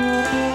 Música